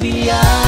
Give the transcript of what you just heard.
biar